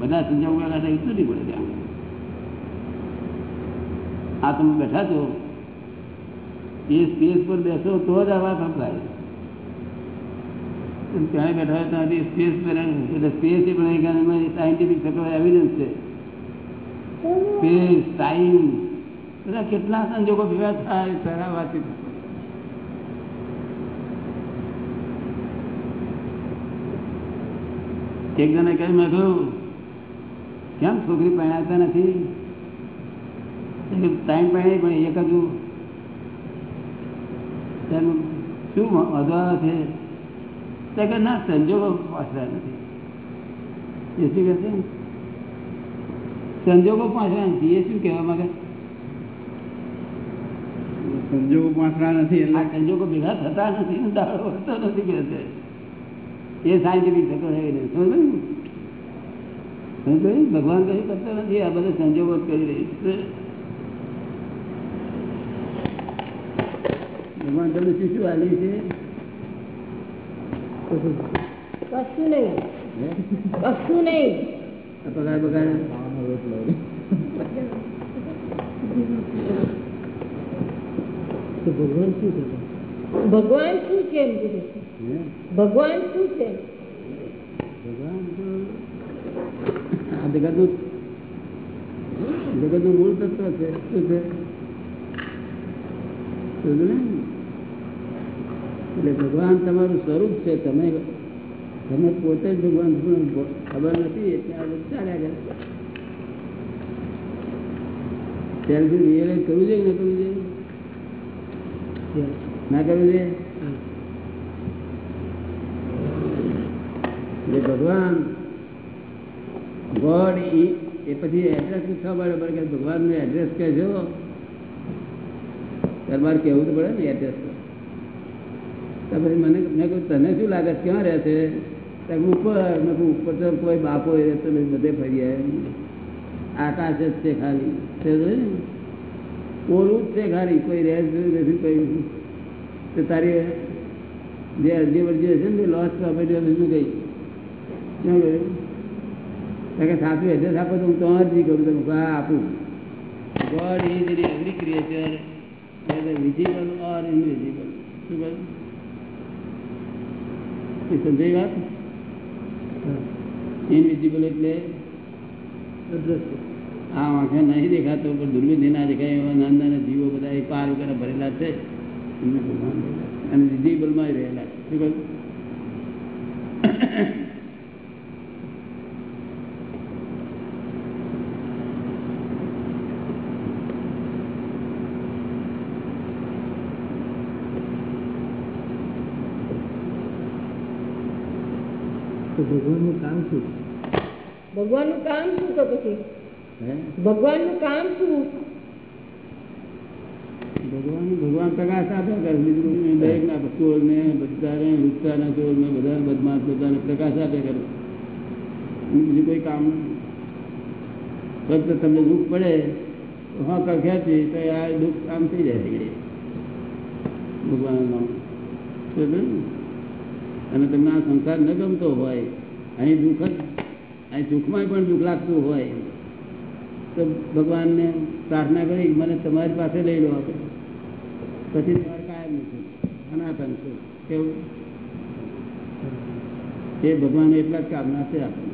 બધા સંજોગો એટલું નહીં પડે ત્યાં. આ તમે બેઠા છો. એ સ્પેસ પર બેસો તો જ આવા સંભળાય અને ત્યાં બેઠા હોય ત્યાંથી સ્પેસ પર એટલે સ્પેસ એ પણ સાયન્ટિફિક એવિડન્સ છે સ્પેસ ટાઈમ બધા કેટલા સંજોગો ભેગા થાય તારા વાતચીત એક જણે કહ્યું મેં કહ્યું કેમ છોકરી પરણાતા નથી ટાઈમ પરણી પણ એક હજુ તેનું શું વધવાનો છે? તો કે ના સંજોગો પાછળ નથી. એ શું કહે છે? સંજોગો પાછળ નથી. એ શું કહેવા માંગે? સંજોગો પાછળ નથી એટલે સંજોગો ભેગા થતા નથી દાડો વધતો નથી કે છે. એ સાયન્ટિફિક થતો? ભગવાન કઈ કરતો નથી. આ બધા સંજોગો જ કરી રહી છે. ભગવાન તમને શું શું આલ્યું છે કશું નહીં હે? કશું નહીં આ પગાર બગાર તો ભગવાન શું છે ભગવાન શું છે એમ પૂછે છે હે? ભગવાન શું છે ભગવાન તો આ જગતનું જગતનું મૂળ તત્વ છે શું છે સમજ્યું ને? એટલે ભગવાન તમારું સ્વરૂપ છે, તમે તમે પોતે જ ભગવાન ખબર નથી એટલે આ ચાલ્યા કરે સેલ્ફી રિયલાઇઝ કરવું જોઈએ ના કરવું જોઈએ? ના કરવું જોઈએ? ભગવાન ગોડ એ પછી એડ્રેસ પૂછવા પડે પડે કે ભગવાનનું એડ્રેસ કહેજો. તમારે કહેવું તો પડે ને એડ્રેસ પછી મને મેં કહ્યું તને શું લાગે? છે ક્યાં રહે છે? તો કે ઉપર મેં કહ્યું ઉપર તો કોઈ બાપો એ રહેતો નથી બધે ફરી આવે આકાશ જ છે ખાલી. સમજો ને? ઓલું જ છે ખાલી. કોઈ રહે જ નથી કોઈ તો તારી જે અરજી વરજી હશે ને, તે લોસ પ્રોપર્ટી બીજું કઈ શું કહ્યું તો કે સાચું એડ્રેસ આપો તો હું તો અરજી કરું. તો હા, આપું. God is in every creature visible or invisible શું કહ્યું? એ સમજાઈ વાત? ઇનવિઝિબલ એટલે? આ આંખે નહીં દેખાતો પણ દુર્વિધિ ના દેખાય એવા નાના નાના જીવો બધા એ પાર વગેરે ભરેલા છે. અને વિઝિબલમાં રહેલા છે. શું કહ્યું તો ભગવાનનું કામ શું ભગવાનનું કામ શું તો પછી હે ભગવાનનું કામ શું ભગવાન ભગવાન પ્રકાશ આપે કે બીજું કોઈ દરેક ના ચોર ને બધાને હિંસાના ચોર ને બધાને બદમાશ બધાને પ્રકાશ આપે કરે બીજું કોઈ કામ નથી. ફક્ત તમને દુઃખ પડે તો હા કખ્યા તો આ દુઃખ કામ થઈ જાય છે ભગવાન નામ સમજો ને? અને તમને આ સંસાર ન ગમતો હોય અહીં દુઃખ અહીં સુખમાં પણ દુઃખ લાગતું હોય. તો ભગવાનને પ્રાર્થના કરી, મને તમારી પાસે લઈ લો આપણે પછી તમારે કાયમ નથી. અનાતન છું. કેવું? એ ભગવાન એટલા જ કામના છે આપણને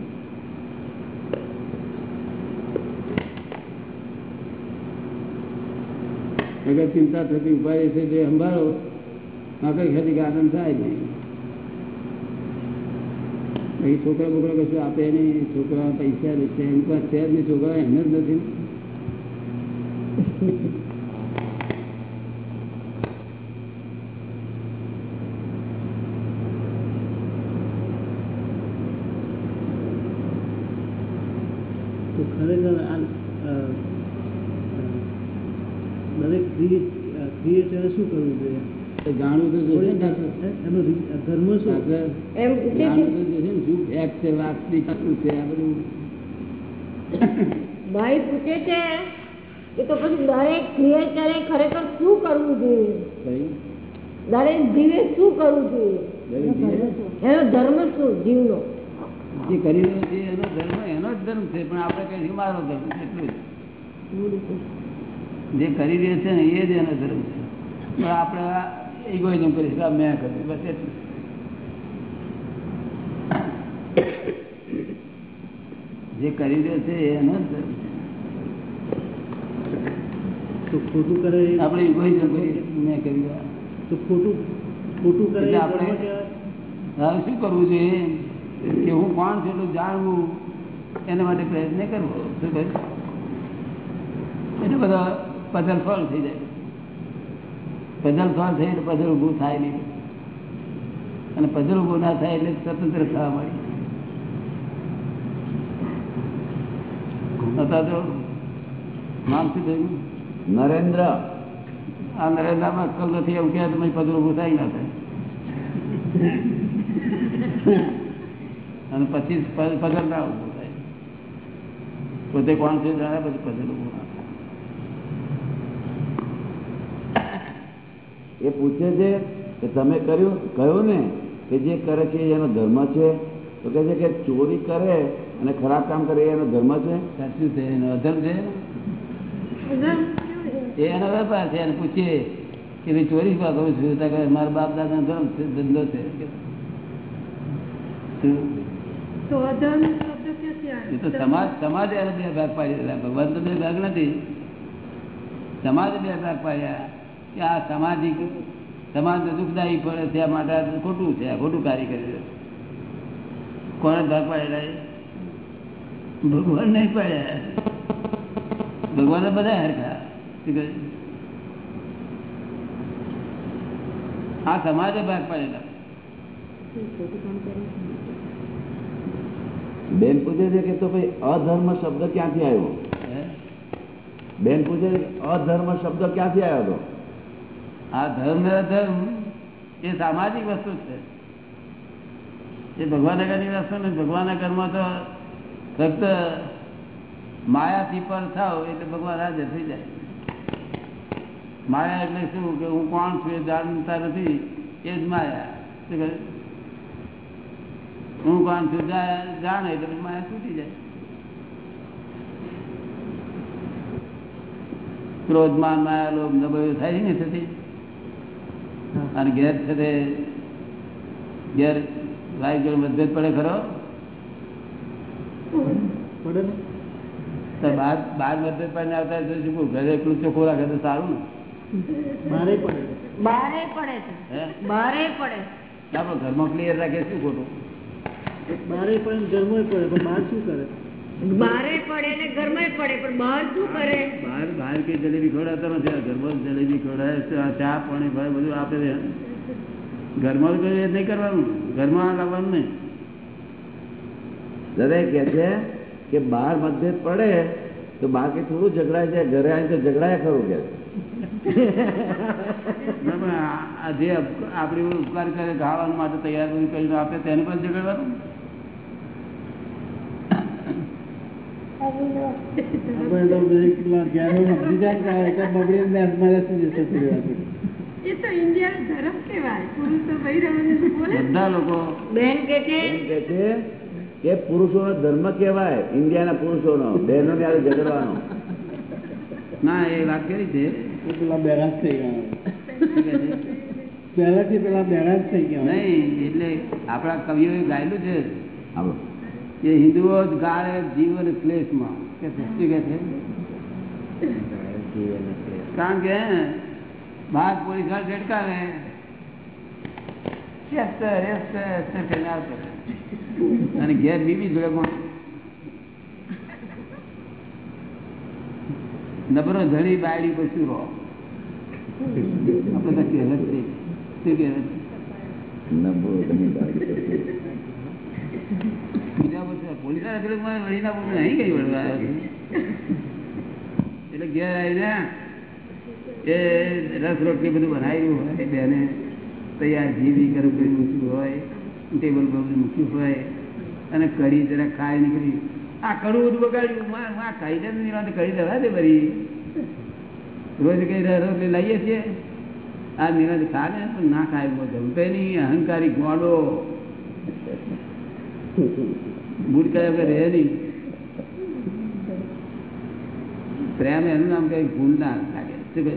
અગર ચિંતા થતી ઉપાય છે, જે સંભાળો આગળ ખેતી આનંદ થાય નહીં. પછી છોકરા બોકરા કશું આપે નહીં. છોકરા પૈસા દેશે એની પાસે છે જ નહીં છોકરા એને જ નથી. તો ખરેખર આ અ, અ, દરેક ક્રિએટરે શું કરવું જોઈએ? એ જાણવું તો જોઈએ ધર્મ શું? એમ પૂછે છે. જાણવું તો જોઈએ ને શું ફેક્ટ છે વાસ્તવિક શું છે આ બધું. ભાઈ પૂછે છે કે તો પછી દરેક ક્રિએટરે ખરેખર શું કરવું જોઈએ? કઈ દરેક જીવે શું કરવું જોઈએ? એનો ધર્મ શું? જીવનો? જે કરી રહ્યો છે એનો ધર્મ એનો જ ધર્મ છે પણ આપણે કઈ મારો ધર્મ છે, એટલું જ. જે કરી રહ્યો છે ને એ જ એનો ધર્મ છે. પણ આપણે ઇગોઇઝમ કરીશું આ મેં કર્યું બસ એટલું જે કરી રહ્યો છે એનો ખોટું કરે આપણે ઇગોઇઝમ કરી મેં કર્યું તો ખોટું ખોટું કરે આપણે- હવે શું કરવું જોઈએ કે હું કોણ છું એટલું જાણવું એના માટે પ્રયત્ન કરવો શું કહ્યું એટલે બધા પઝલ ફળ થઈ જાય પઝલ સોલ્વ થઈ એટલે પઝલ ઊભું થાય નહીં. અને પઝલ ઊભું ના થાય એટલે સ્વતંત્ર થવા મળી હતા તો નામ શું થયું? નરેન્દ્ર. આ નરેન્દ્રમાં અક્કલ નથી એવું કહે તો પઝલ ઊભું થાય ના થાય. અને પછી પઝલ ના ઊભું થાય. પોતે કોણ છે જાણે પછી પઝલ ઊભું ના થાય એ પૂછે છે કે તમે કર્યું? કહ્યું ને? કે જે કરે છે એનો ધર્મ છે? તો કહે છે કે ચોરી કરે અને ખરાબ કામ કરે એનો ધર્મ છે? સાચું છે એનો અધર્મ છે? એ એનો વેપાર છે એને પૂછીએ કે ભાઈ ચોરી કા કરું છું મારા બાપ દાદા ધર્મ છે ધંધો છે. શું? એ તો સમાજ સમાજે એને બે ભાગ પાડી ભગવાન તો બે ભાગ નથી. સમાજે બે ભાગ પાડ્યા. કે આ સામાજિક સમાજ દુઃખદાયી પડે છે આ માટે ખોટું છે આ ખોટું કાર્ય કરી રહ્યો છે. ભાગ પાડેલા ભગવાન નહીં પાડ્યા. ભગવાન બધા હરખા. આ સમાજે ભાગ પાડેલા. બેન પૂછે છે કે તો ભાઈ અધર્મ શબ્દ ક્યાંથી આવ્યો? બેન પૂછે અધર્મ શબ્દ ક્યાંથી આવ્યો હતો આ ધર્મ ધર્મ એ સામાજિક વસ્તુ છે. એ ભગવાન આગળની વસ્તુ ને ભગવાન ઘરમાં તો ફક્ત માયાથી પર થાવ એટલે ભગવાન હાજર થઈ જાય. માયા એટલે શું કે હું કોણ છું એ જાણતા નથી, એ જ માયા. હું કોણ છું જાણે એટલે માયા તૂટી જાય. ક્રોધ માન માયા લોભ નબળું થાય ને થતી. અને ઘેર છે તે ઘેર લાઈફ જોડે મતભેદ પડે ખરો? બાર બહાર બહાર મતભેદ પડને આવતા શું ઘરે એકલું ચોખ્ખું રાખે તો સારું ને? મારે પડે. બારે પડે છે. બારે પડે. ઘરમાં ક્લિયર રાખે શું ખોટું? બારે પડે ઘરમાં પડે પણ બહાર શું કરે? બારે પડે ને ઘરમાં પડે પણ બહાર શું કરે? બહાર બહાર કઈ જલેબી ખવડાવતો નથી ઘરમાં જલેબી ખવડાવે છે ચા પાણી ભાઈ બધું આપે છે. ઘરમાં કઈ નહીં કરવાનું ઘરમાં લાવવાનું નહીં. દાદા એ છે કે બહાર મતભેદ પડે તો બહાર કે થોડું ઝઘડાય છે ઘરે આવીને તો ઝઘડાય ખરું કે? જે આપડે ઉપકાર કરે ખાવાનું માટે તૈયાર કરી કરીને આપે તેને પણ ઝઘડવાનું? આપણે તો કેટલા જ્ઞાનો સમજી જાય કે આ એક જ ને હાથમાં રહેતું જશે થોડી વાર એ તો ઇન્ડિયાનો ધર્મ કહેવાય. પુરુષો શું બોલે બધા લોકો બેન કે છે? કે છે કે પુરુષોનો ધર્મ કહેવાય ઇન્ડિયાના પુરુષોનો. બહેનો યારે ઝઘડવાનો ના એ વાત કરી છે. તો પેલા બેરાજ થઈ ગયા. પહેલાથી પેલા બેરાજ થઈ ગયા. નહીં એટલે આપણા કવિઓએ ગાયેલું છે. આવો. કે હિન્દુઓ જ ગાળે જીવન ક્લેશમાં. કે શું કે છે? કારણ કે બહાર પોલીસ વાળ ઝટકાવે. અને ઘેર બીબી જોડે પણ. નબરો ધણી બાયડી પછી રહો? આપણે તો કહેવત છે. શું કહેવત? નબરો ધણી બાયડી. પોલીસ પેલું મને વળીના બોલું નહીં એટલે ઘેર આવીને એ રસ રોટલી બધું બનાવ્યું હોય, બેને તૈયાર જીવી કરું કરી મૂક્યું હોય ટેબલ પર મૂક્યું હોય, અને કરી જરા ખાઈ નીકળી. આ કડું બધું બગાડ્યું. માં ખાઈ જાય નિરાંત કરી દેવા દે ભરી રોજ કઈ રોટલી લઈએ છીએ. આ નિરાંત ખા ને ખાય જમતે નહીં. અહંકારી ગોડો. બુટ કર્યા વગર રહે નહીં. પ્રેમ એનું નામ કઈ ભૂલ ના લાગે. શું કહે?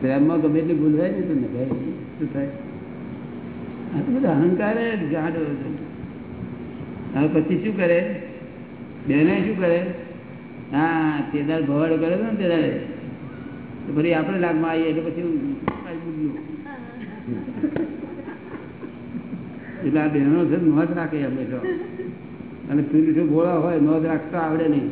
પ્રેમમાં ગમે એટલી ભૂલ હોય ને તમને ભાઈ શું થાય? આ તો બધા અહંકાર જ ગાંડો હવે પછી શું કરે? બેને શું કરે? હા તે ભવાડો કરે ને તે તો ફરી આપણે લાગમાં આવીએ એટલે પછી. એટલે આ બહેનો છે નોંધ રાખે હંમેશા અને પુરુષો ભોળા હોય, નોંધ રાખતા આવડે નહીં.